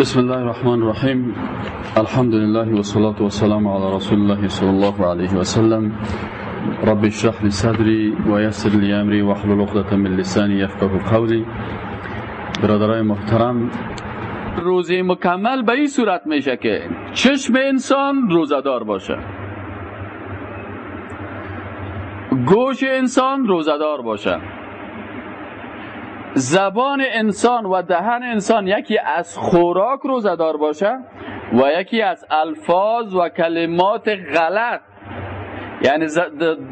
بسم الله الرحمن الرحیم الحمد لله والصلاة والسلام على رسول الله صلى الله عليه وسلم رب اشرح لي صدري ويسر لي امري واحلل عقدة من لساني يفقهوا قولي برادرای محترم روزی مکمل به این صورت میشه که چشم انسان روزدار باشه گوش انسان روزدار باشه زبان انسان و دهن انسان یکی از خوراک روزدار باشه و یکی از الفاظ و کلمات غلط. یعنی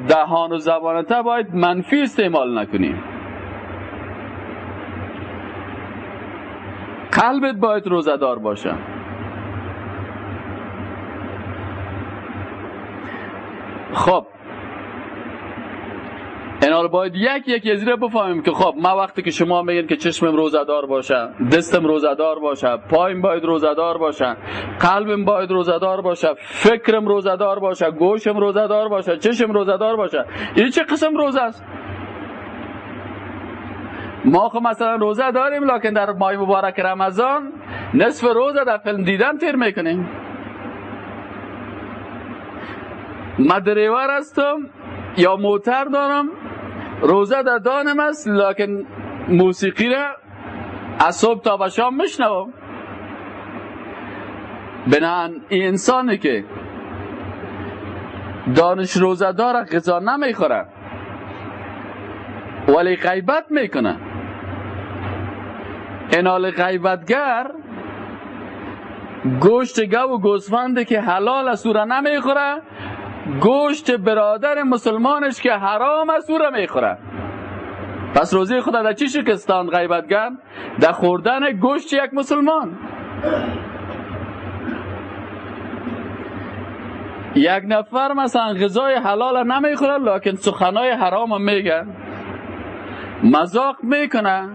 دهان و زبانتا باید منفی استعمال نکنیم. قلبت باید روزدار باشه. خب اینا باید یک یک از بفهمیم که خب ما وقتی که شما میگین که چشمم روزدار باشه دستم روزدار باشه پایم باید روزدار باشه قلبم باید روزدار باشه فکرم روزدار باشه گوشم روزدار باشه چشم روزدار باشه این چه قسم روزه است ما خب مثلا روزه داریم لکن در ماه مبارک رمضان نصف روزه در فیلم دیدن تیر می‌کنیم ما دریور هستم یا موتر دارم روزه در دانم است لکن موسیقی را از صبح تا به شام میشنوم. بنان این انسانی که دانش روزه داره غذا نمی‌خوره ولی غیبت می‌کنه. انال غیبتگر گوشت گو و گوسفند که حلال است نمی‌خوره گوشت برادر مسلمانش که حرام است او را می‌خوره پس روزی خدا در چی شکستان غیبتگر در خوردن گوشت یک مسلمان. یک نفر مثلا غذای حلال نمی‌خوره لکن سخنای حرام میگه. مذاق می‌کنه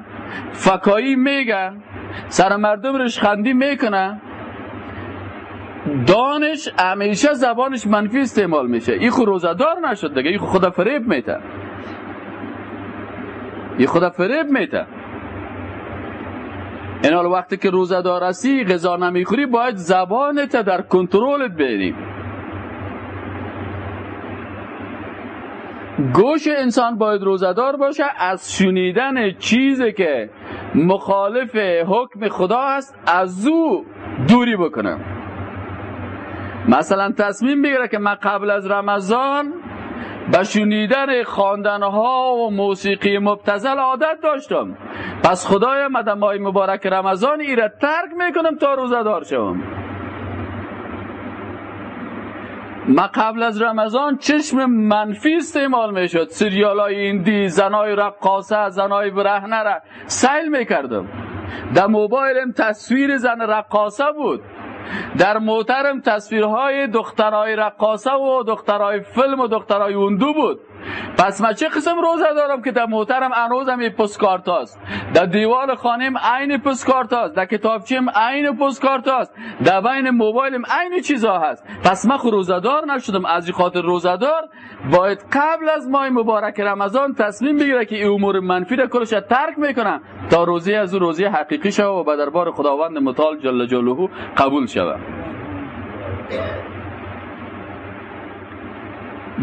فکایی میگه سر مردم رشخندی می‌کنه. دانش همیشه زبانش منفی استعمال میشه. این خود روزدار نشد دیگه. این خدا فریب میته این خدا فریب میته این وقتی که روزدار هستی غذا نمی‌خوری باید زبانت در کنترلت بیاری گوش انسان باید روزدار باشه. از شنیدن چیزی که مخالف حکم خدا هست از او دوری بکنه. مثلا تصمیم بگیره که من قبل از رمضان به شنیدن خواندنها و موسیقی مبتزل عادت داشتم. پس خدای مدن ماه مبارک رمضان ای را ترک می‌کنم تا روزدار شوم. ما قبل از رمضان چشم منفی استعمال می‌شد. سریال های ایندی زنای رقاصه زنای برهنه را سیل می‌کردم. در موبایلم تصویر زن رقاصه بود. در موترم تصویرهای دخترای رقاصه و دخترای فیلم و دخترای اوندو بود. پس من چه قسم روزه دارم که در موترم انوزم این پسکارت هست در دیوار خانم عین پسکارت هست در کتابچیم عین پسکارت هست در بین موبایلم عین چیزها هست. پس من خود روزه دار نشدم. از خاطر روزه دار باید قبل از ماه مبارک رمضان تصمیم بگیره که این امور منفی را کلش ترک می‌کنم تا روزی از او روزی حقیقی شوه و به دربار خداوند متعال جل جلاله قبول شوه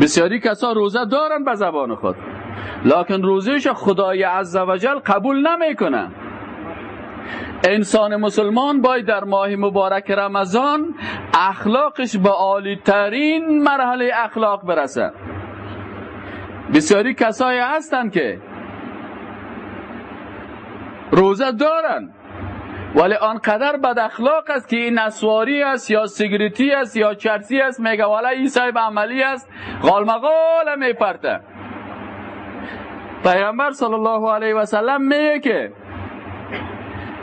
بسیاری کسا روزه دارن به زبان خود. لکن روزهش خدای عزوجل قبول نمی‌کنه. انسان مسلمان باید در ماه مبارک رمضان اخلاقش به عالی ترین مرحله اخلاق برسه. بسیاری کسایی هستند که روزه دارن. ولی آنقدر بد اخلاق است که این نسواری است یا سیگریتی است یا چرسی است. میگه والا این صاحب عملی است. غالمغال میپرته. پیغمبر صلی الله علیه و سلم میگه که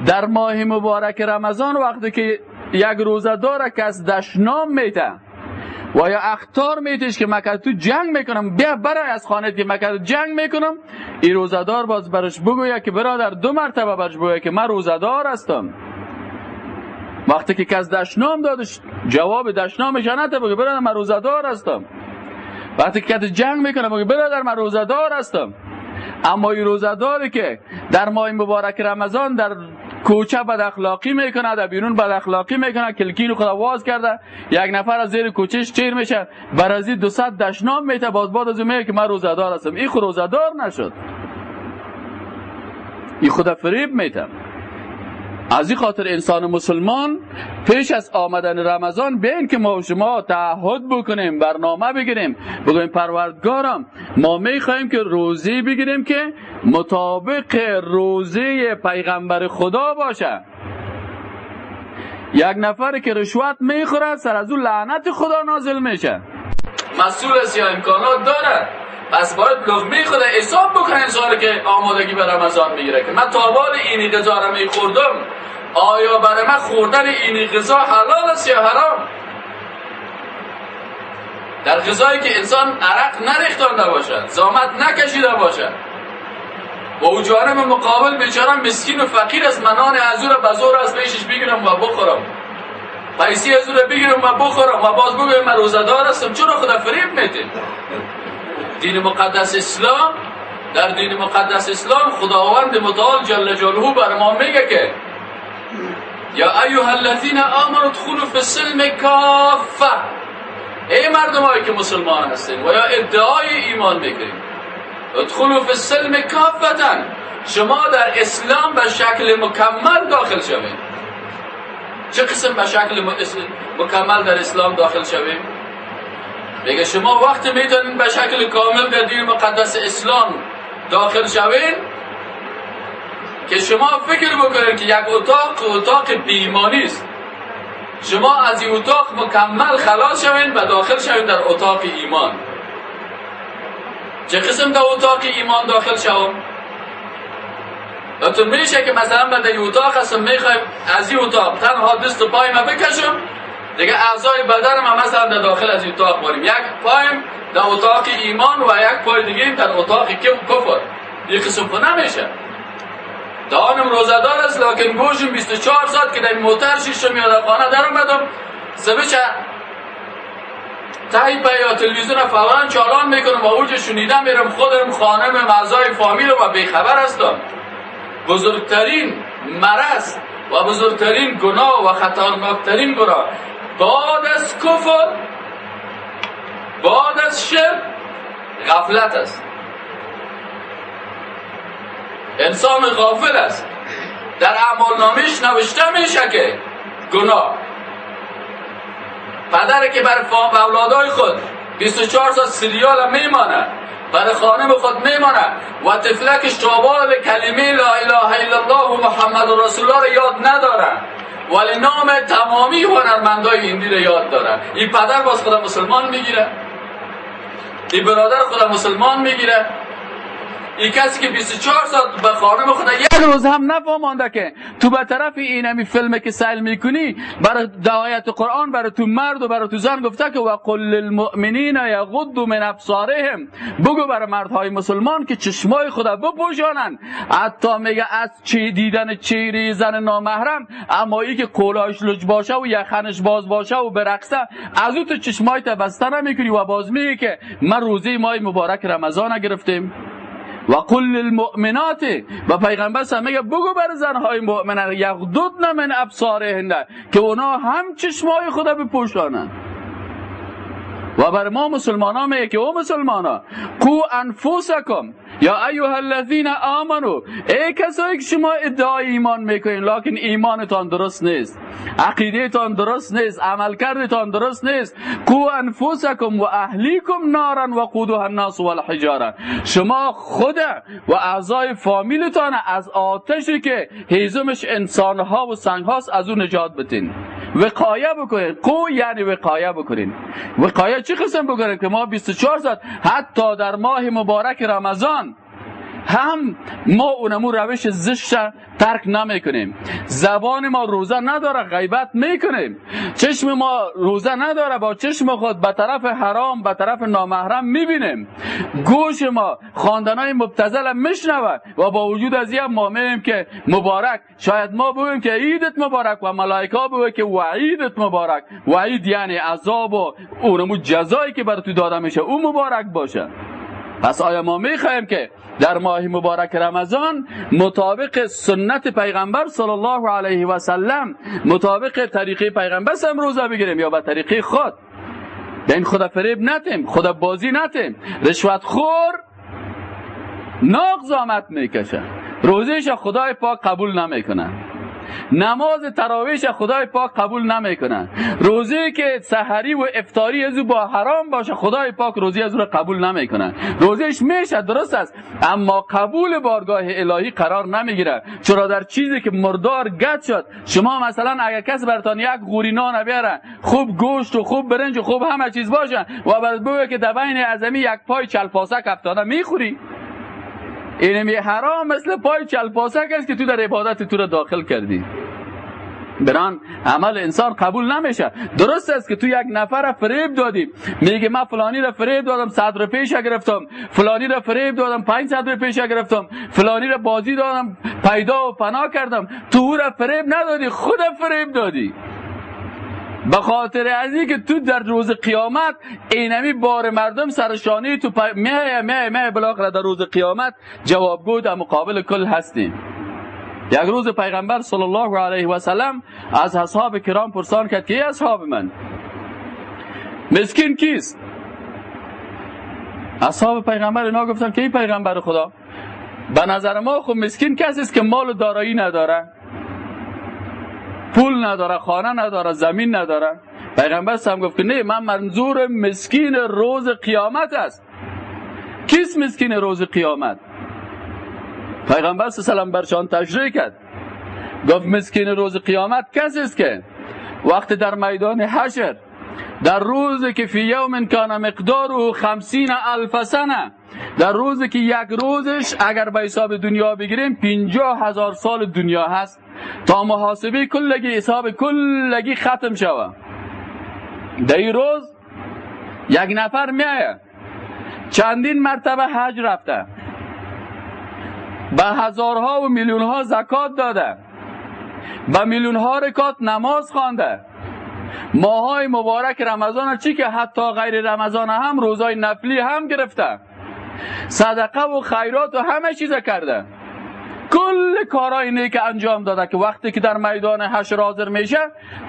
در ماه مبارک رمضان وقتی که یک روزه داره کس دشنام میته. و یا اختار میتیش که مکر تو جنگ می‌کنم. بیا برای از خانه که مکر جنگ می‌کنم. این روزدار باز برش بگویه که برادر دو مرتبه برش بگویه که من روزدار هستم. وقتی که کس دشنام دادش جواب دشنامش نته بگه برادر من روزدار هستم. وقتی که کس جنگ می‌کنه بگه برادر من روزدار هستم. اما این روزداری که در ماه مبارک رمضان در کوچه بد اخلاقی می‌کنه در بیرون بد اخلاقی می‌کنه کلکین خدا واز کرده. یک نفر از زیر کوچش چیر میشه. بر از دو صد دشنام میته باز بعد از میگه که من روزدار هستم. این خود روزدار نشد. این خود فریب میتم از این خاطر انسان مسلمان پیش از آمدن رمضان بین که ما و شما تعهد بکنیم برنامه بگیریم بگویم پروردگارم ما می‌خواهیم که روزی بگیریم که مطابق روزی پیغمبر خدا باشه. یک نفر که رشوت می‌خوره سر از اون لعنت خدا نازل میشه. مسئول است یا امکانات داره. پس باید لغمه خود حساب بکنه انسانی که آمادگی به رمضان می‌گیره که من تابال اینی غذا رو میخوردم آیا برای من خوردن اینی غذا حلال است یا حرام؟ در غذایی که انسان عرق نریختانده باشد زامت نکشیده باشد. و او جانب مقابل بیچارم مسکین و فقیر است منان از او را بزور از پیشش بگیرم و بخورم. پیسی از او را بگیرم و بخورم و باز بگویم من روزدار هستم چرا خدا فریب میده؟ دین مقدس اسلام در دین مقدس اسلام خداوند متعال جل جلاله بر ما میگه که یا ایها الذین آمنوا ادخلوا فی السلم کافه ای مردم هایی که مسلمان هستین و یا ادعای ایمان می‌کنین ادخلوا فی السلم کافتا شما در اسلام به شکل مکمل داخل شوید چه قسم به شکل مکمل در اسلام داخل شوید میگه شما وقت می‌تونین به شکل کامل در دین مقدس اسلام داخل شوین که شما فکر بکنید که یک اتاق اتاق بیمانی است. شما از این اتاق مکمل خلاص شوین و داخل شوین در اتاق ایمان. چه قسم در اتاق ایمان داخل شوم؟ تو میشه که مثلا من در اتاق هستم می‌خوایم از این اتاق تنها دست و پای ما بکشم. دیگه اعضای بدن ما مثلا در داخل از اتاق باریم یک پایم در اتاق ایمان و یک پای دیگه در اتاق کفر. یک قسم نمیشه. دانم روزدار است لیکن گوشم 24 ساعت که در موتر شیشم یا خانه در اومدم. سبچه. تایی پا یا تلویزیون فورا چالان می‌کنم و اوج شنیدم میرم خودم خانم مزای فامیل و بیخبر هستم. بزرگترین مرض و بزرگترین گناه و خطرناکترین گناه. بعد از کفر بعد از شرک غفلت است. انسان غافل است. در اعمال نامش نوشته میشه که گناه. پدر که بر اولادای خود 24 سال سریال میمانه برای خانم خود میمانه و تفلکش تابال کلمه لا اله الا الله و محمد رسول الله یاد نداره ولی نام تمامی هنرمندای هندی رو یاد داره این پدر باز خدا مسلمان می‌گیره این برادر خدا مسلمان می‌گیره این کسی که 24 ساعت به خانم خدا یک روز هم نفهمانده که تو به طرف این همی فیلم که سیل می‌کنی برای دعایت قرآن برای تو مرد و برای تو زن گفته که وقل للمؤمنین یغضوا من ابصارهم. بگو برای مردهای مسلمان که چشمای خدا بپوشانن حتی میگه از چی دیدن چیری زن نامحرم؟ اما ای که قولاش لج باشه و یخنش باز باشه و برقصه از او تو چشمای بسته نمی‌کنی و باز میگه که من روزی ماه مبارک رمضان گرفتیم. و قل المؤمنات و پیغمبر میگه بگو بر زنهای مؤمنه یغضضن من ابصارهن که اونا هم چشمای خدا بپوشانن و بر ما مسلمان ها میگه که او مسلمان ها قو انفوسکم یا ایها الذین آمنو ای کسایی که شما ادعای ایمان می‌کنین لکن ایمانتان درست نیست عقیدهتان درست نیست عملکردتان درست نیست. قو انفسکم و اهلیکم نارا و قودها الناس والحجاره شما خود و اعضای فامیلتان از آتشی که هیزمش انسانها و سنگهاست از اون نجات بتین. وقایه بکنین قو یعنی وقایه بکنین وقایه چی قسم بکنین که ما 24 ساعت حتی در ماه مبارک رمضان هم ما اونمو روش زشت ترک نمی‌کنیم. زبان ما روزه نداره غیبت می‌کنیم. چشم ما روزه نداره با چشم خود به طرف حرام به طرف نامحرم می‌بینیم. گوش ما خواندنای مبتزل میشنوه و با وجود از این ما میگیم که مبارک. شاید ما بگویم که عیدت مبارک و ملائکه بگویم که وعیدت مبارک. وعید یعنی عذاب و اونمو جزایی که بر تو داده میشه. او مبارک باشه. پس آیا ما می‌خوایم که در ماه مبارک رمضان مطابق سنت پیغمبر صلی الله علیه و سلم مطابق طریقه پیغمبر هم روزه بگیریم یا به طریقه خود. این خدا فریب نتیم خدا بازی نتیم. رشوت خور ناغ آمد می‌کشه. روزیش خدای پاک قبول نمی‌کنه. نماز تراویش خدای پاک قبول نمی‌کنه روزی که سحری و افطاری از با حرام باشه خدای پاک روزی از رو قبول نمی‌کنه روزیش میشه درست است. اما قبول بارگاه الهی قرار نمی‌گیره. چرا در چیزی که مردار گد شد شما مثلا اگر کس برتان یک غوری نان بیاره خوب گوشت و خوب برنج و خوب همه چیز باشه و بعد بگه که در بین ازمی یک پای چلپاسک افتاده می‌خوری؟ اینمی حرام مثل پای چلپاسک است که تو در عبادت تو را داخل کردی. بران عمل انسان قبول نمیشه. درست است که تو یک نفر فریب دادی. میگه من فلانی را فریب دادم صد رو پیش گرفتم. فلانی را فریب دادم پنج صد رو پیش گرفتم. فلانی را بازی دادم پیدا و پناه کردم. تو او را فریب ندادی خود فریب دادی. به خاطر از که تو در روز قیامت اینمی بار مردم سرشانی تو. میه میه میه بلاخره در روز قیامت جوابگو در مقابل کل هستیم یک روز پیغمبر صلی الله علیه و سلم از اصحاب کرام پرسان کرد که ای اصحاب من مسکین کیست اصحاب پیغمبر اینا گفتن که ای پیغمبر خدا به نظر ما خب مسکین کسی است که مال و دارایی نداره پول نداره خانه نداره زمین نداره. پیغمبر هم گفت که نه من منظور مسکین روز قیامت است. کیست مسکین روز قیامت؟ پیغمبر سلام برشان تشریح کرد. گفت مسکین روز قیامت کسی است که وقت در میدان حشر در روزی که فی یوم کان مقدار خمسین الف سنه در روزی که یک روزش اگر به حساب دنیا بگیریم پینجا هزار سال دنیا هست. تا محاسبه کلگی حساب کلگی ختم شوه. در روز یک نفر میایه. چندین مرتبه حج رفته. به هزارها و میلیونها زکات داده. به میلیونها رکات نماز خوانده. ماهای مبارک رمضان چی که حتی غیر رمضان هم روزای نفلی هم گرفته. صدقه و خیرات و همه چیز کرده. کل کارهای نیک انجام داده که وقتی که در میدان حشر حاضر میشه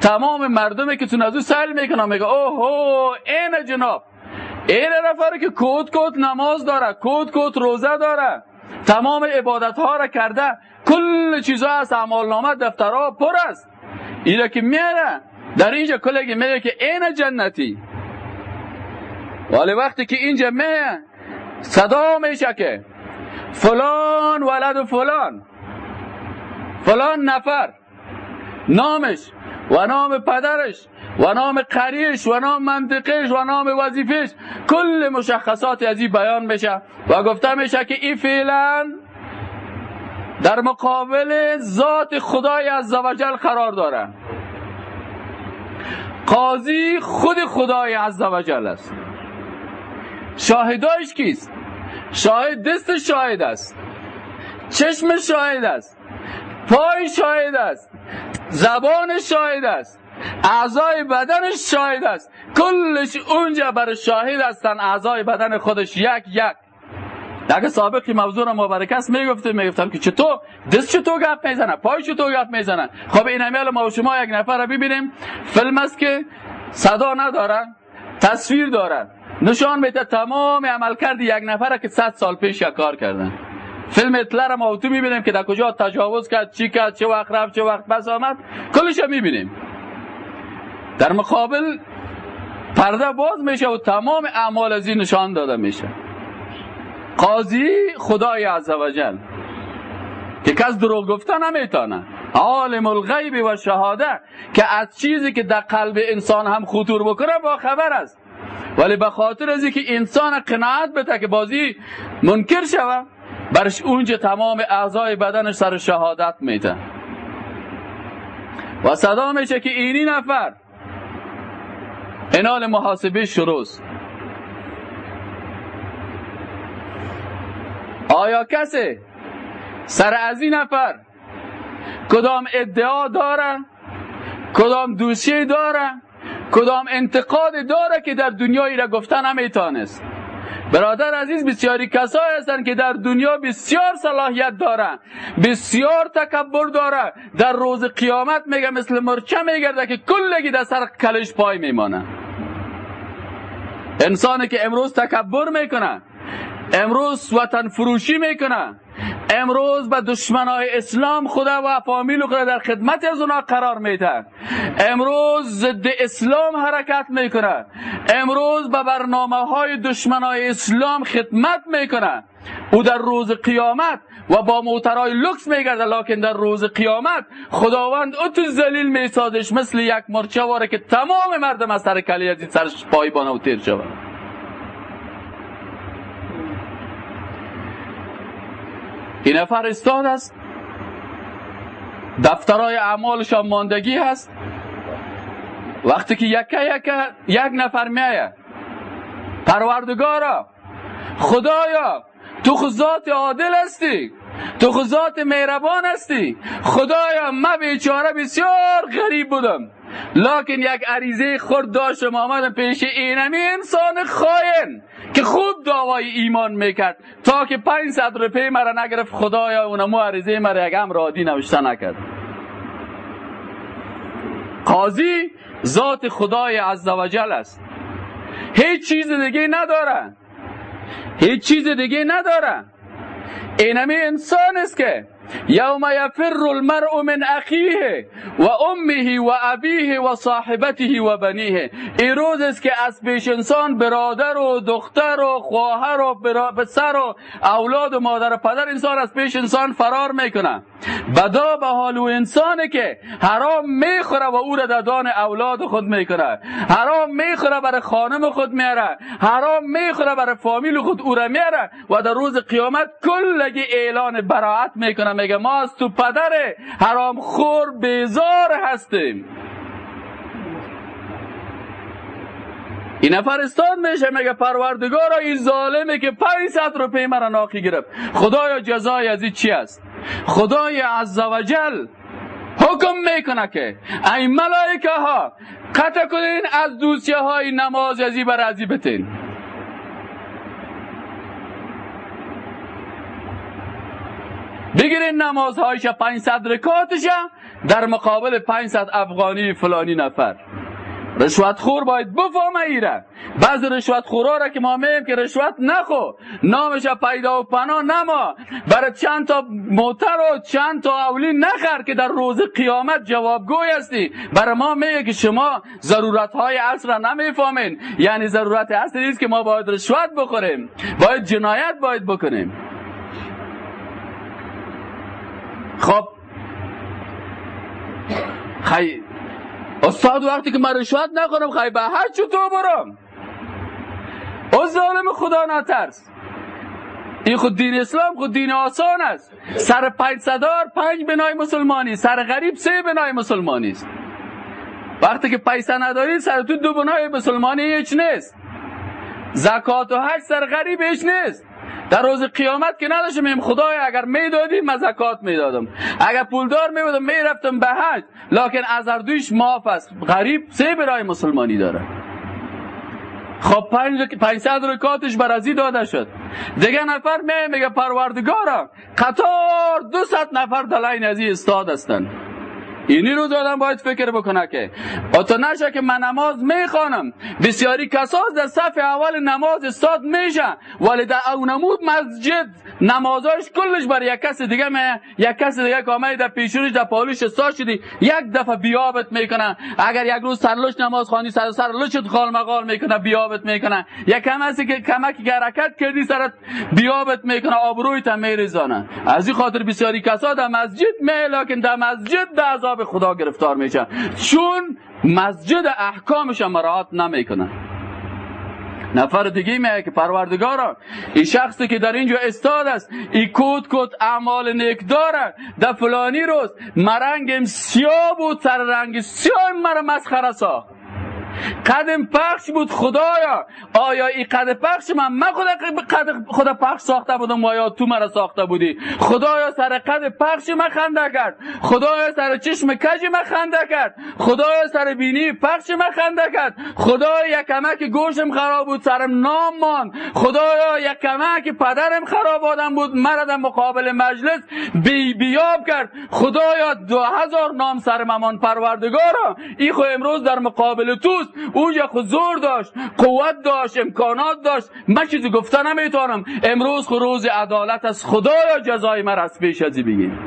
تمام مردمی که تون از او می‌کنن میگه اوه این جناب این نفره که کود کود نماز داره کود کود روزه داره تمام عبادت ها را کرده کل چیزا از اعمال نامه دفترها پر است. اینا که میره در اینجا کلگی میگه که این جنتی. ولی وقتی که اینجا میه صدا میشه که فلان ولد و فلان. فلان نفر. نامش و نام پدرش و نام قریش و نام منطقش و نام وظیفش کل مشخصات از این بیان بشه و گفته میشه که این فعلا در مقابل ذات خدای عزوجل قرار داره. قاضی خود خدای عزوجل است. شاهدایش کیست؟ شاهد دست شاهد است. چشم شاهد است. پای شاهد است. زبان شاهد است. اعضای بدنش شاهد است. کلش اونجا برای شاهد هستن. اعضای بدن خودش یک یک. اگه سابقی موضوع را مبارک است می‌گفتم می‌گفتم که چطور؟ دست چطور گپ می‌زنه؟ پای چطور گپ می‌زنه؟ خب این امیال ما و شما یک نفر را ببینیم. فیلم است که صدا ندارن تصویر دارن. نشان میده تمام عملکرد یک نفر که صد سال پیش کار کردن فیلم اطلاع ما تو می‌بینیم که در کجا تجاوز کرد چی کرد چه وقت رفت چه وقت بس آمد. کلش می‌بینیم. در مقابل پرده باز میشه و تمام اعمال از این نشان داده میشه. قاضی خدای عزوجل که کس دروغ گفته نمی‌تونه. عالم الغیب و شهاده که از چیزی که در قلب انسان هم خطور بکنه با خبر است. ولی به خاطر از که انسان قناعت بده که بازی منکر شوه برش اونجا تمام اعضای بدنش سر شهادت میده. و صدا میشه که اینی نفر انال محاسبه شروع آیا کسی سر از این نفر کدام ادعا داره کدام دوشی داره کدام انتقاد داره که در دنیایی را گفتن نمیتانست برادر عزیز بسیاری کسایی هستند که در دنیا بسیار صلاحیت دارن بسیار تکبر داره. در روز قیامت میگه مثل مرچه میگرده که کلگی در سر کلش پای میمانه. انسانی که امروز تکبر می‌کنه امروز وطن فروشی می‌کنه. امروز به دشمنای اسلام خدا و فامیل خدا در خدمت از اونا قرار میده. امروز ضد اسلام حرکت می‌کنه. امروز به برنامه های دشمنای اسلام خدمت می‌کنه. او در روز قیامت و با موترهای لکس میگرده لکن در روز قیامت خداوند او تو زلیل میسازش مثل یک مرچه که تمام مردم از سر کلی از سرش پای بانه و تیر شود این نفر استاد است. دفترهای اعمالشان ماندگی هست. وقتی که یک یک یک نفر میایه. پروردگارا خدایا تو خود عادل هستی. تو خود مهربان هستی. خدایا من بیچاره بسیار غریب بودم. لکن یک عریضه خورد داشتم آمدم پیش اینمی انسان خاین. که خوب دعوای ایمان می‌کرد. تا که پنج صد روپی مرا نگرفت خدایا اونمو عریضه مرا یک هم رادی نوشته نکرد. قاضی ذات خدای عزوجل است. هیچ چیز دیگه نداره هیچ چیز دیگه نداره اینمی انسان است که یوم یفر المرء من اخیه و امه و ابیه و صاحبته و بنیه این روز است که از پیش انسان برادر و دختر و خواهر و پسر و اولاد و مادر و پدر انسان از پیش انسان فرار می‌کنه. بدا به حال و انسانه که حرام می‌خوره و او را دادان اولاد خود می‌کنه. حرام می‌خوره برای خانم خود میاره. حرام می‌خوره برای فامیل خود او را میاره و در روز قیامت کلگی اعلان براعت می‌کنه میگه ما از تو پدر حرام خور بیزار هستیم. این نفر استاد میشه میگه پروردگارا این ظالمه که 500 روپی مرا ناخی گرفت. خدایا جزای از این چی است؟ خدای عزوجل حکم می‌کنه که ای ملائکه ها قطع کنین از دوسیه های نماز ازی بر ازی بتین. بگیرین نمازهایش 500 رکاتش در مقابل 500 افغانی فلانی نفر. رشوت خور باید بفهمه ایره. بعض رشوت خورا را که ما میم که رشوت نخو. نامش پیدا و پناه نما. برای چند تا موتر و چند تا اولی نخر که در روز قیامت جوابگوی هستی. برای ما میگه که شما ضرورت های عصر را نمی‌فهمین. یعنی ضرورت عصر نیست که ما باید رشوت بخوریم. باید جنایت باید بکنیم. خب. خی استاد وقتی که من رشوت نکنم خیلی به هر چو تو برم. او ظالم خدا نترس. این خود دین اسلام خود دین آسان است. سر پنج صدار پنج بنای مسلمانی سر غریب سه بنای مسلمانی است. وقتی که پیسه نداری سر تو دو بنای مسلمانی هیچ نیست. زکات و حج سر غریب هیچ نیست. در روز قیامت که نداشتم میم خدای اگر می‌دادی من زکات می‌دادم. اگر پولدار میبودم می‌رفتم به حج. لکن از دویش معاف است. غریب سه برای مسلمانی داره. خب پنج پنجصد رکاتش بر ازی داده شد. دیگه نفر می میگه پروردگارم قطار دو نفر دلاین ازی استاد هستند اینی رو دادم باید فکر بکنه که تو نشه که من نماز می‌خوانم. بسیاری کساز در صف اول نماز استاد میشه ولی در او نمود مسجد نمازاش کلش بر یک کس دیگه می یک کس دیگه کاملی در پیشونش در پالوش استاد شدی. یک دفعه بیابت می‌کنه اگر یک روز سرلوش نماز خوانی سر سرلوشت خال مقال می‌کنه بیابت می‌کنه. یک کم هستی که کمکی که حرکت کردی سرت بیابت می‌کنه آبرویت میریزانه. از این خاطر بسیاری کسا در مسجد می لکن در مسجد در عذاب خدا گرفتار میشن. چون مسجد احکامش مراعات نمی‌کنن. نفر دیگه میگه که پروردگارا این شخصی که در اینجا استاد است این کود کود اعمال نیک داره در فلانی روز مرنگم سیاه بود سر رنگ سیاه مرا مسخره ساخت. قدم پخش بود خدایا. آیا این قد پخش من من خود قد خود پخش ساخته بودم و یا تو مرا ساخته بودی؟ خدایا سر قد پخش من خنده کرد. خدایا سر چشم کج من خنده کرد. خدایا سر بینی پخش من خنده کرد. خدایا یک کمک گوشم خراب بود سرم نام مان خدایا یک کمک پدرم خراب آدم بود مرا در مقابل مجلس بی بیاب کرد. خدایا دو هزار نام سر ممان پروردگارا. ای خو امروز در مقابل توست اونجا خود زور داشت قوت داشت امکانات داشت. من چیزی گفته نمی‌تونم. امروز روز عدالت از خدایا جزای من از پیش ازی بگیم.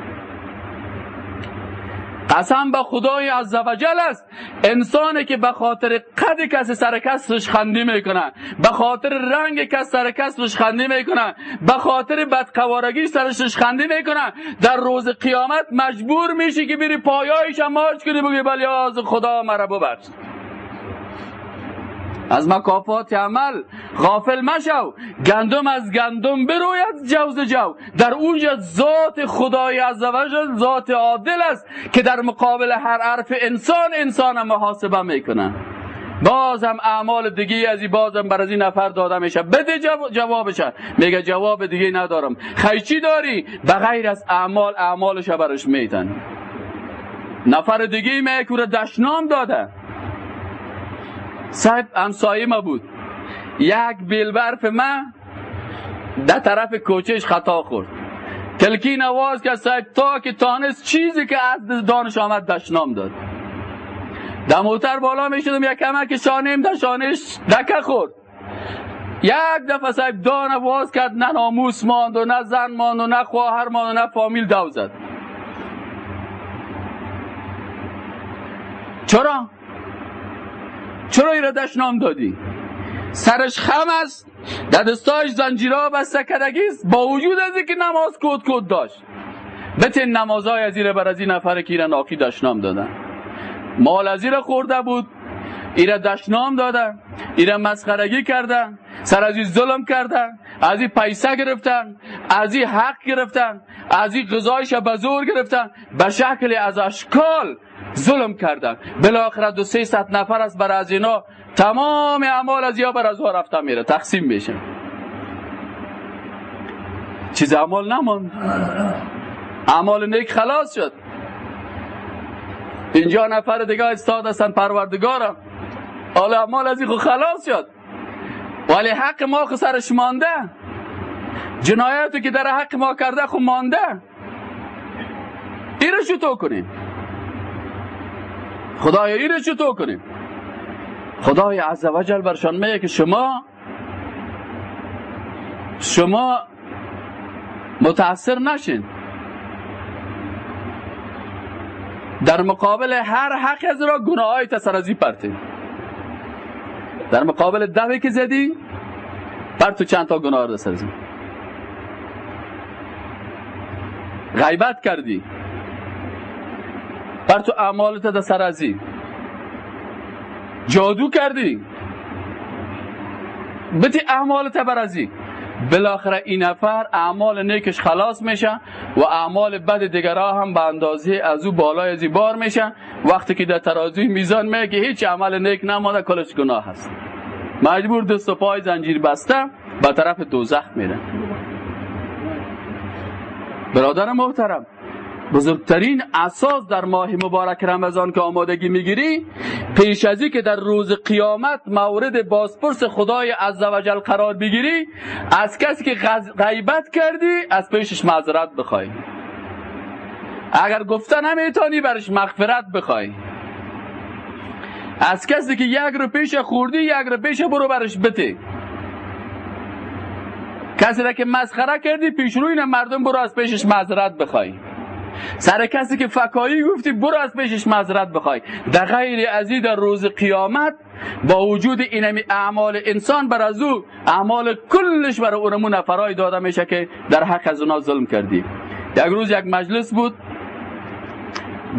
قسم به خدای عزوجل است. انسانی که به خاطر قد کسی سر کسش خندی می‌کنه به خاطر رنگ کس سر کسش خندی می‌کنه به خاطر بدقوارگی سرش خندی می‌کنه در روز قیامت مجبور میشی که بری پایایش ماچ کنی بگی بلی از خدا مرا ببخش. از مکافات عمل غافل مشو. گندم از گندم بروید جوز جو. در اونجا ذات خدای عزوجل ذات عادل است که در مقابل هر حرف انسان انسان محاسبه می‌کنه. بازم اعمال دیگه از این بازم بر از این نفر داده میشه. بده جوابش میگه جواب دیگه ندارم. خیچی داری؟ به غیر از اعمال اعمالش برش میتن نفر دیگه میگه دشنام داده. صاحب همسایه ما بود. یک بیلبرف من در طرف کوچهش خطا خورد. تلکین آواز که صاحب تا که تانست چیزی که از دانش آمد دشنام داد. در موتر بالا می شدم یک کمک شانیم در شانش دکه خورد. یک دفعه صاحب دان آواز کرد نه ناموس ماند و نه زن ماند و نه خواهر ماند و نه فامیل دو زد. چرا؟ چرا ایردش نام دادی؟ سرش خم است دستاش زنجیرها بسته کدگیست با وجود از که نماز کود کود داشت. بتین نمازهای از ایره بر از این نفر که ایره ناکی دشنام دادن. مال از ایره خورده بود. ایره دشنام دادن. ایره مسخرگی کردن. سر از ظلم کردن. از این پیسه گرفتن. از این حق گرفتن. از این غذایش بزور گرفتن. به شکل از اشکال ظلم کردن. بالاخره دو سه ست نفر است بر از اینا تمام اعمال از یا بر از رفته میره. تقسیم میشه چیز اعمال نمان اعمال نیک خلاص شد. اینجا نفر دیگه استاد هستن پروردگارم. حالا اعمال از این خلاص شد. ولی حق ما خو سرش مانده. جنایتی که در حق ما کرده خو مانده. رو چطور کنیم. خدای این رو چطور کنیم؟ خدای عزوجل برشان میگه که شما شما متاثر نشین. در مقابل هر حق از را گناه های تسرازی پرتین در مقابل دهی که زدی پر تو چند تا گناه را غیبت کردی. بر تو اعمالت در سرازی جادو کردی. بتی اعمالت برازی بالاخره این نفر اعمال نیکش خلاص میشه و اعمال بد دیگرها هم به اندازه از او بالای ازی بار میشه. وقتی که در ترازوی میزان میگه هیچ عمل نیک نماده کلش گناه هست مجبور دست و پای زنجیر بسته به طرف دوزخ میره. برادر محترم بزرگترین اساس در ماه مبارک رمضان که آمادگی می‌گیری پیش ازی که در روز قیامت مورد بازپرس خدای عزوجل قرار بگیری از کسی که غیبت کردی از پیشش معذرت بخوای. اگر گفته نمی‌تونی برش مغفرت بخوای. از کسی که یک رو پیش خوردی یک رو پیش برو برش بته کسی را که مسخره کردی پیش روی مردم برو از پیشش معذرت بخوای. سر کسی که فکایی گفتی برو از پیشش معذرت بخوای. در غیر ازی در روز قیامت با وجود اینمی اعمال انسان بر از او اعمال کلش برای اونمون نفرای داده میشه که در حق از اونا ظلم کردی. یک روز یک مجلس بود.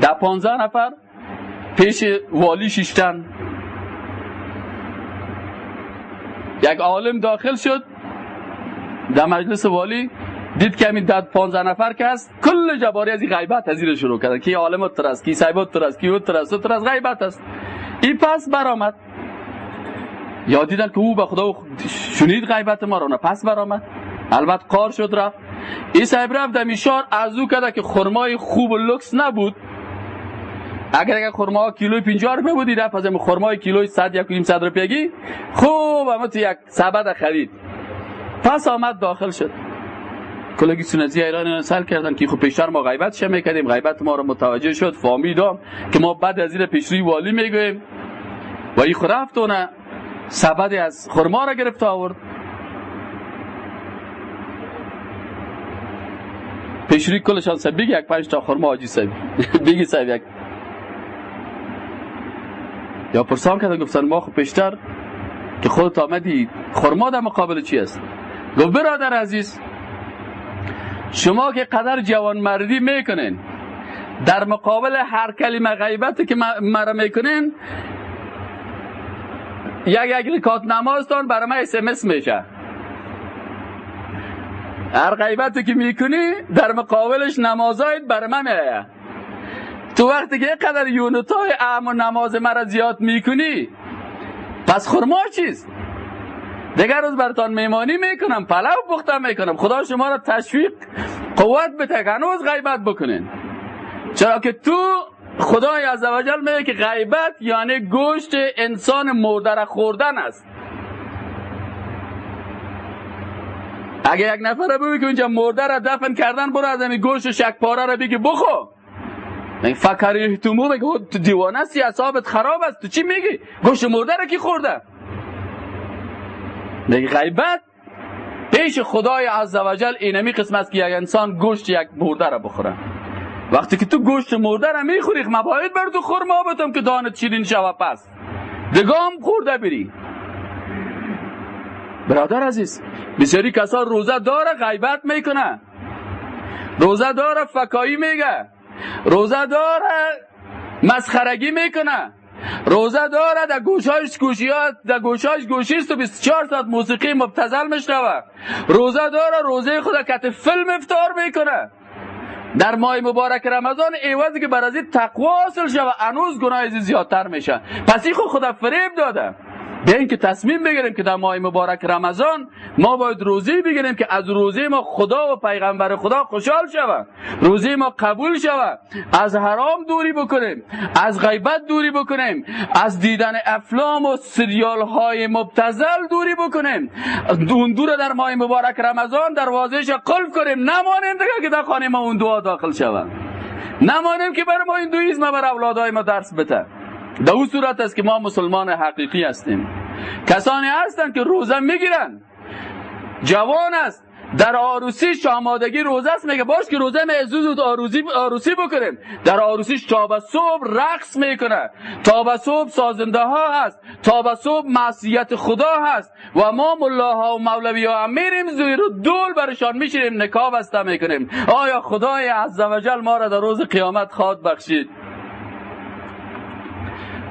در پانزه نفر پیش والی شیشتن. یک عالم داخل شد. در مجلس والی دید که همین داد 15 نفر که هست کل جباری از غیبت از شروع کردن. کی عالم تر است کی صاحب تر است کی تر است تر است غیبت است. این پس برآمد. یا دیدن که او به خدا شنید غیبت ما رو پس برآمد. البته قار شد رفت. این صاحب رفت دمیشار از او کده که خرمای خوب و لکس نبود. اگر اگر خرما کیلوی 50 روپیه بودی رفت از خرمای کیلوی 100 یک نیم صد روپیگی خوب اما تو یک سبد خرید. پس آمد داخل شد. کلگی سنتی ایران سل کردن که خب پیشتر ما غیبت شه می‌کردیم؟ غیبت ما رو متوجه شد فامیدام که ما بعد از این پیشروی والی می‌گویم و این خود رفت نه سبد از خرما را گرفت آورد. پیشروی کلشان سب بگی یک پنج تا خرما آجی سب بگی سب یک. یا پرسان کردن گفتن ما خب پیشتر که خودت آمدی. خرما در مقابل چی است؟ گفت برادر عزیز شما که قدر جوانمردی می‌کنین. در مقابل هر کلمه غیبت که مرا می‌کنین یک یک رکات نمازتان برای من اسمس میشه. هر غیبتی که می‌کنی در مقابلش نمازایت برای من میایه تو وقتی که قدر یونتای اعم و نماز مرا زیاد می‌کنی پس خرما چیست؟ دیگر روز برتان میمانی می‌کنم پلو پختم می‌کنم. خدا شما را تشویق قوت بده هنوز غیبت بکنین. چرا که تو خدای عزوجل میگه که غیبت یعنی گوشت انسان مرده خوردن است. اگه یک نفر بگی که اونجا مرده را دفن کردن برو از این گوشت شکپاره را بگی بخو. فکر احتمو بگی تو دیوانه است اصابت خراب است. تو چی میگی؟ گوشت مرده را کی خورده؟ میگه غیبت. پیش خدای عزوجل اینمی قسم است که یک انسان گوشت یک مرده را بخوره. وقتی که تو گوشت مرده را می‌خوری مباید بر تو خورما بتم که دانت شیرین شوه پس دگام خورده بری. برادر عزیز بسیاری کسا روزه داره غیبت می‌کنه. روزه داره فکایی میگه. روزه داره مسخرگی می‌کنه. روزه داره در گوشایش گوشیات در گوشایش گوشیست و 24 ساعت موسیقی مبتزل میشنوه. روزه داره روزه خود کت فیلم افتار می‌کنه. در ماه مبارک رمضان ایوازی که بر از تقوا حاصل شوه انوز گناه زیادتر میشه. پس این خود خدا فریب داده. به اینکه تصمیم بگیریم که در ماه مبارک رمضان ما باید روزی بگیریم که از روزی ما خدا و پیغمبر خدا خوشحال شود روزی ما قبول شود از حرام دوری بکنیم. از غیبت دوری بکنیم. از دیدن افلام و سریال های مبتزل دوری بکنیم. اون در ماه مبارک رمضان دروازهش قلف کنیم. نمانیم دیگه که در خانه ما اون دعا داخل شود نمانیم که بر ما این دویزم بر اولادهای ما درس بده. در اون صورت است که ما مسلمان حقیقی هستیم. کسانی هستند که روزه می‌گیرن. جوان است. در آروسی شامادگی روزه است. میگه باش که روزه می زود آروسی آروسی بکنیم. در آروسی تا به صبح رقص می‌کنه. تا به صبح سازنده ها هست. تا به صبح معصیت خدا هست. و ما ملاها و مولوی ها میریم زیر و دول برشان میشینیم. نکاح بسته می‌کنیم. آیا خدای عزوجل ما را در روز قیامت خواد بخشید؟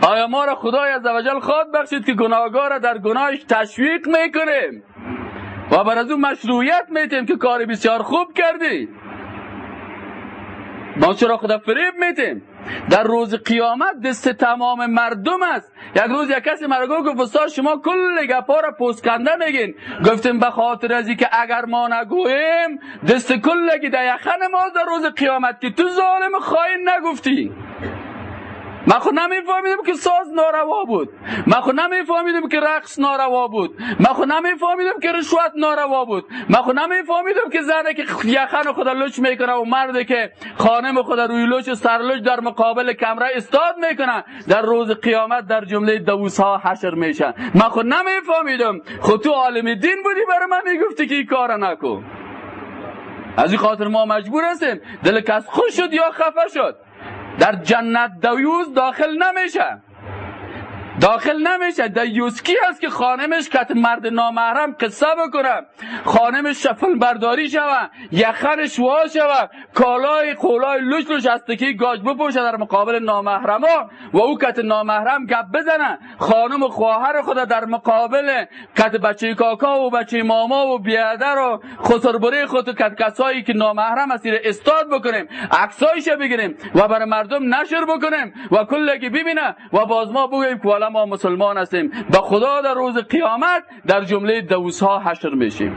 آیا ما را خدای عزوجل خواد بخشید که گناهگار را در گناهش تشویق می‌کنیم؟ و بر از اون مشروعیت میتیم که کار بسیار خوب کردی. ما چرا خدا فریب میتیم. در روز قیامت دست تمام مردم است. یک روز یک کسی مرا گفت استاد شما کل گپا را پوسکنده میگین. گفتیم به خاطر ازی که اگر ما نگویم دست کل در یخن ما در روز قیامت که تو ظالم خواهی نگفتی. من خود نمیفهمیدم که ساز ناروا بود. من خود نمیفهمیدم که رقص ناروا بود. من خود نمیفهمیدم که رشوت ناروا بود. من خود نمیفهمیدم که زنه که یخن خدا لچ می‌کنه و مرده که خانم خدا روی لچ و سرلچ در مقابل کمره استاد می‌کنه. در روز قیامت در جمله دووس حشر میشن من خود نمیفهمیدم. خود تو عالم دین بودی برای من می‌گفتی که این کار نکن. از این خاطر ما مجبور هستیم دل کس خوش شد یا خفه شد. در جنت دویوز داخل نمیشه. داخل نمیشه. دیوسکی هست که خانمش کت مرد نامحرم قصه بکنه. خانمش شفل برداری شوه یخنش وا شوه. کالای قولای لوش لوش هستکی گاج بپوشه در مقابل نامحرما و او کت نامحرم گپ بزنه. خانم و خواهر خود در مقابل کت بچه کاکا و بچه ماما و بیادر و خسربره خود کت کسایی که نامحرم هستی استاد بکنیم. عکسایش بگیریم و برای مردم نشر بکنیم. و کلگی ببینه و باز ما بگویم حالا ما مسلمان هستیم. به خدا در روز قیامت در جمله دوست ها حشر میشیم.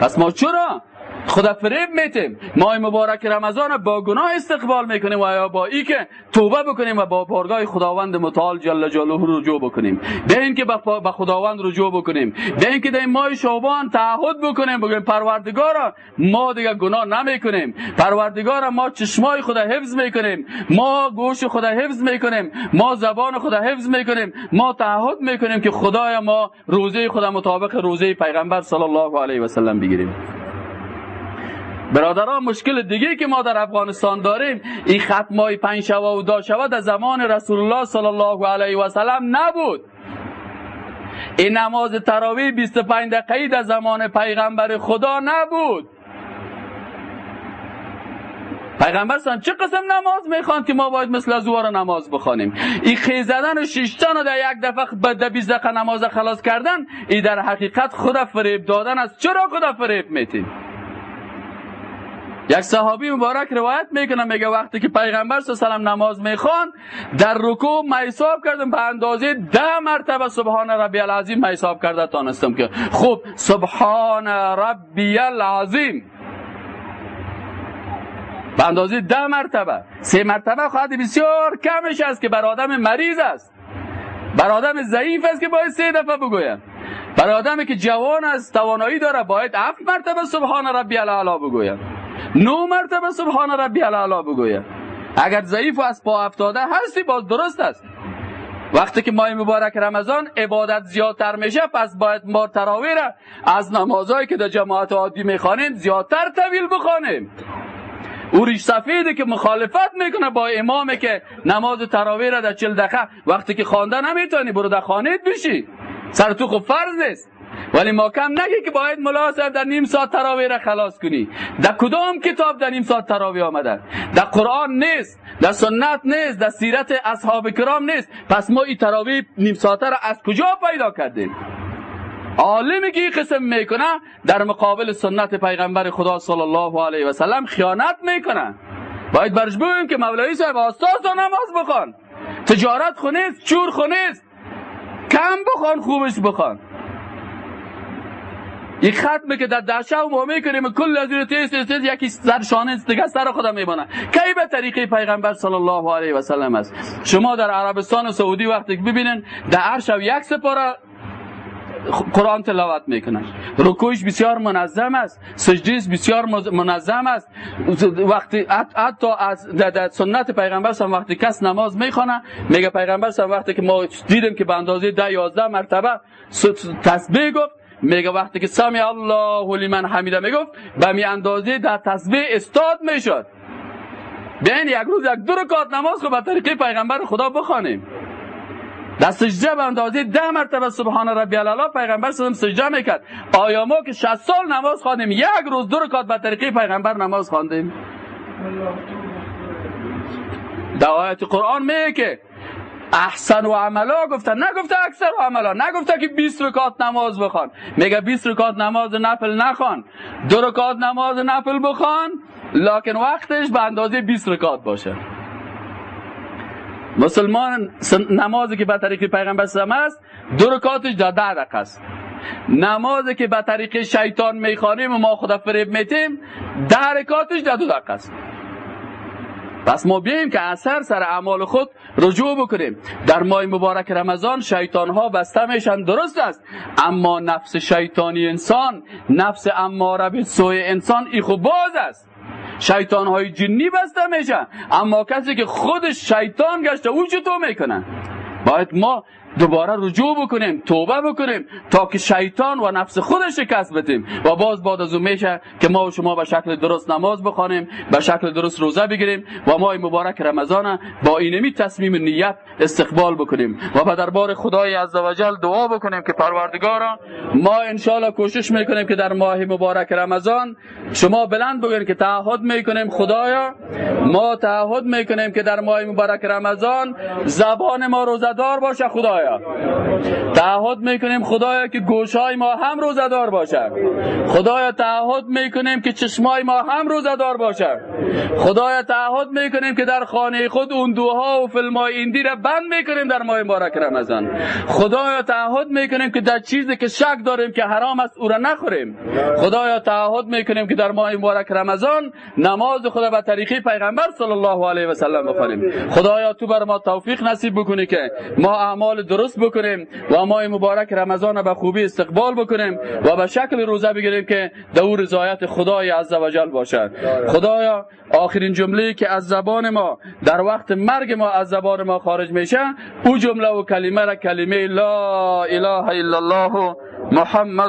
پس ما چرا خدا فریب میتیم. ماه مبارک رمضان با گناه استقبال می‌کنیم و یا با ای که توبه بکنیم و با بارگاه خداوند متعال جل جلاله رجوع بکنیم. به که به خداوند رجوع بکنیم. به که در ماه شعبان تعهد بکنیم بگیم پروردگارا ما دیگه گناه نمی‌کنیم. پروردگارا ما چشمای خدا حفظ می‌کنیم. ما گوش خدا حفظ می‌کنیم. ما زبان خدا حفظ می‌کنیم. ما تعهد می‌کنیم که خدای ما روزه خدا مطابق روزه پیغمبر صلی الله علیه و سلم بگیریم. برادران مشکل دیگه که ما در افغانستان داریم این ختمای پنج شوه و دا شوه در زمان رسول الله صلی الله علیه و سلم نبود. این نماز تراوی 25 دقیقه در زمان پیغمبر خدا نبود. پیغمبر سان چه قسم نماز می‌خوان که ما باید مثل زوار نماز بخوانیم؟ این خیزدن و شیشتن و در یک دفعه به 20 دقیقه نماز خلاص کردن این در حقیقت خود فریب دادن است. چرا خود فریب میتیم یک صحابی مبارک روایت می‌کنه میگه وقتی که پیغمبر صلی الله نماز می‌خوان در رکوع حساب کردم به اندازه ده مرتبه سبحان ربی العظیم حساب کرده تانستم که خوب. سبحان ربی العظیم. به اندازه ده مرتبه. سه مرتبه خواهد بسیار کمش است که بر آدم مریض است. بر آدم ضعیف است که باید سه دفعه بگویم. بر آدمی که جوان است توانایی داره باید هفت مرتبه سبحان ربی الاعلی بگویم. نو مرتبه سبحان ربی الاعلی بگوید اگر ضعیف و از پا افتاده هستی باز درست است. وقتی که ماه مبارک رمضان عبادت زیادتر میشه پس باید ما تراوی را از نمازهایی که در جماعت عادی می‌خوانیم زیادتر طویل بخوانیم. او ریش سفیدی که مخالفت می‌کنه با امامی که نماز تراوی را در چل دقیقه وقتی که خوانده نمی‌تونی برو در خانید بشی سر تو خب فرض نیست. ولی ما کم نگی که باید ملا در نیم ساعت تراوی را خلاص کنی. در کدام کتاب در نیم ساعت تراوی آمده؟ در قرآن نیست در سنت نیست در سیرت اصحاب کرام نیست. پس ما این تراوی نیم ساعت را از کجا پیدا کردیم؟ عالمی که قسم می‌کنه؟ در مقابل سنت پیغمبر خدا صلی الله علیه و سلم خیانت می‌کنه. باید برش بگویم که مولوی صاحب آستاز نماز بخوان. تجارت خونیست چور خونیست کم بخوان خوبش بخوان. یک ختمه که در دهشه و ما می‌کنیم کل از این تیز تیز تیز یکی سر شانه دیگه سر خودم میبانه کی به طریقه پیغمبر صلی الله علیه و سلم است؟ شما در عربستان و سعودی وقتی ببینین در عرش یک سپاره قرآن تلاوت می‌کنن. رکوعش بسیار منظم است سجدیش بسیار منظم است. وقتی حتی از در سنت پیغمبر سم وقتی کس نماز می‌خونه میگه پیغمبر سم وقتی که ما دیدیم که به اندازه ده یازده مرتبه تسبیح گفت میگه وقتی که سمی الله لمن حمیده می‌گفت به می اندازه در تسبیح استاد می‌شد. بیاین یک روز یک دو رکات نماز خود به طریقه پیغمبر خدا بخوانیم. در سجده به اندازه ده مرتبه سبحان ربی الالا پیغمبر صدام سجده می‌کرد. آیا ما که 60 سال نماز خواندیم یک روز دو رکات به طریقه پیغمبر نماز خواندیم؟ در آیت قرآن میگه که احسن و عملا گفتن. نگفته اکثر و عملا. نگفته که 20 رکات نماز بخوان. میگه 20 رکات نماز نفل نخوان. دو رکات نماز نفل بخوان لکن وقتش به اندازه 20 رکات باشه. مسلمان نمازی که به طریق پیغمبر سلام است دو رکاتش در ده دقیقه است. نمازی که به طریق شیطان می‌خوانیم و ما خدا فریب میتیم ده رکاتش در دو دقیقه است. پس ما بیاییم که اثر سر اعمال خود رجوع بکنیم. در ماه مبارک رمضان شیطان ها بسته میشن درست است. اما نفس شیطانی انسان نفس اماره به سوی انسان ای خوب باز است. شیطان های جنی بسته میشن اما کسی که خودش شیطان گشته او چطور می‌کنن باید ما دوباره رجوع بکنیم توبه بکنیم تا که شیطان و نفس خودش شکست بدیم. و باز بعد از اون میشه که ما و شما به شکل درست نماز بخوانیم به شکل درست روزه بگیریم و ما مبارک رمضان با اینمی تصمیم نیت استقبال بکنیم. و به دربار خدای عزوجل دعا بکنیم که پروردگارا ما انشالله کوشش می‌کنیم که در ماه مبارک رمضان شما بلند بگوین که تعهد می‌کنیم. خدایا ما تعهد می‌کنیم که در ماه مبارک رمضان زبان ما روزدار باشه خدایا. خدایا. تعهد می‌کنیم خدایا که گوشای ما هم روزدار باشد. خدایا تعهد می‌کنیم که چشمای ما هم روزدار باشد. خدایا تعهد می‌کنیم که در خانه خود اون دوها و فیلم های ایندی را بند می‌کنیم در ماه مبارک رمضان. خدایا تعهد می‌کنیم که در چیزی که شک داریم که حرام است او را نخوریم. خدایا تعهد می‌کنیم که در ماه مبارک رمضان نماز خدا به طریقی پیغمبر صلی الله علیه و سلم بخوانیم. خدایا تو بر ما توفیق نصیب بکنی که ما اعمال درست بکنیم و ماه مبارک رمضان به خوبی استقبال بکنیم و به شکل روزه بگیریم که دور رضایت خدای عزوجل باشد. خدایا آخرین جمله که از زبان ما در وقت مرگ ما از زبان ما خارج میشه او جمله و کلمه را کلمه لا اله الا الله محمد